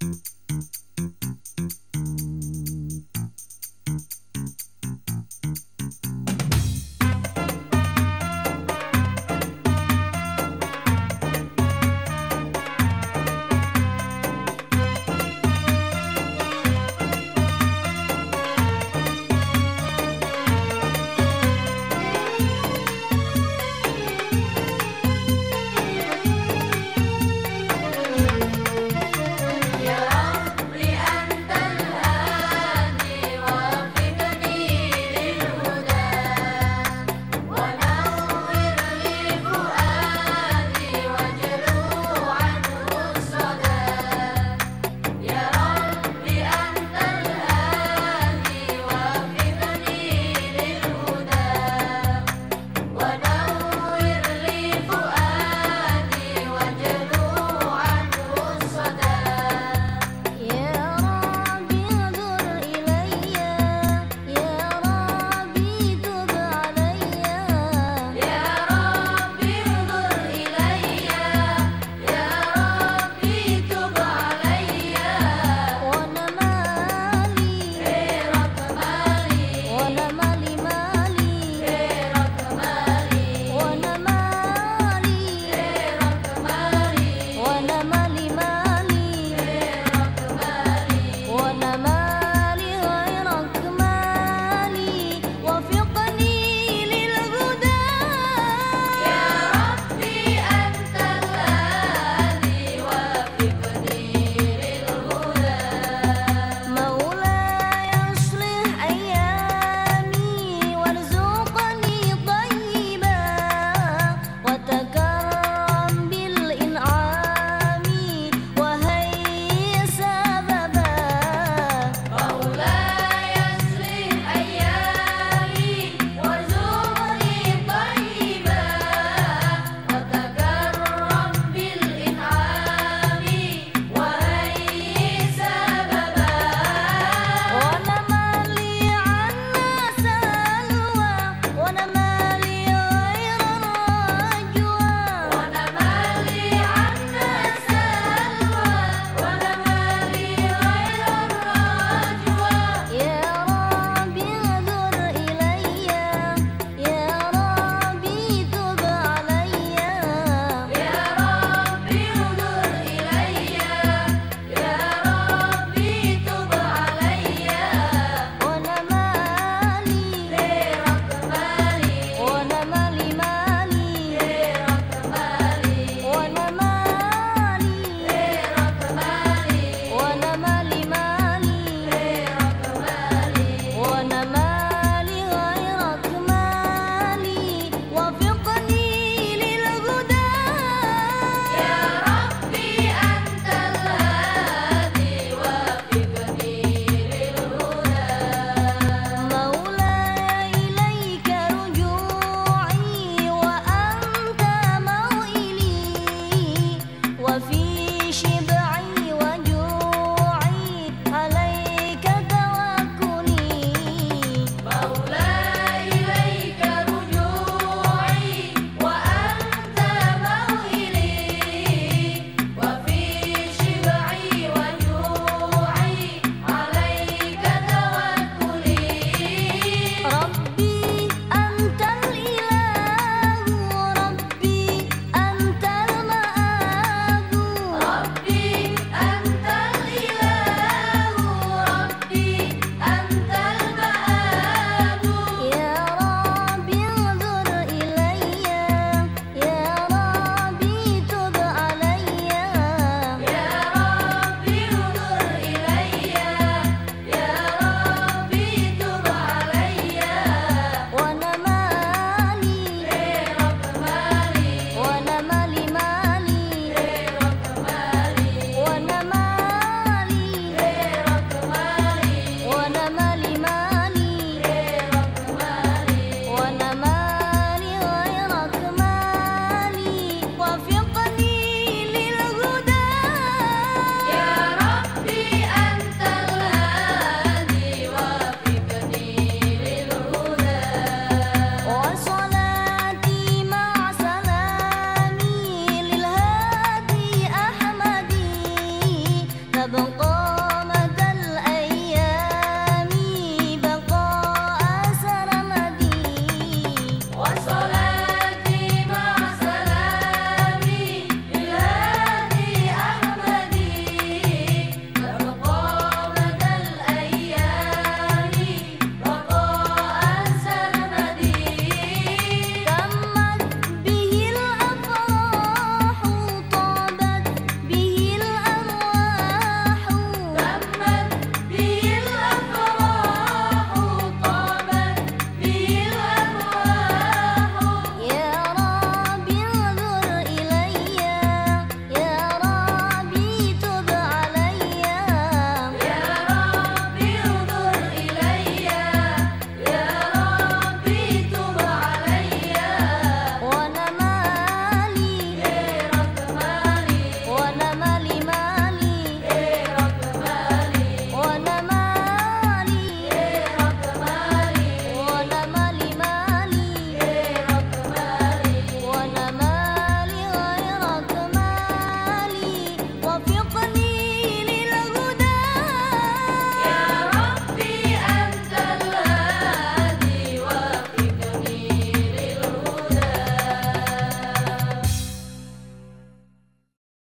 you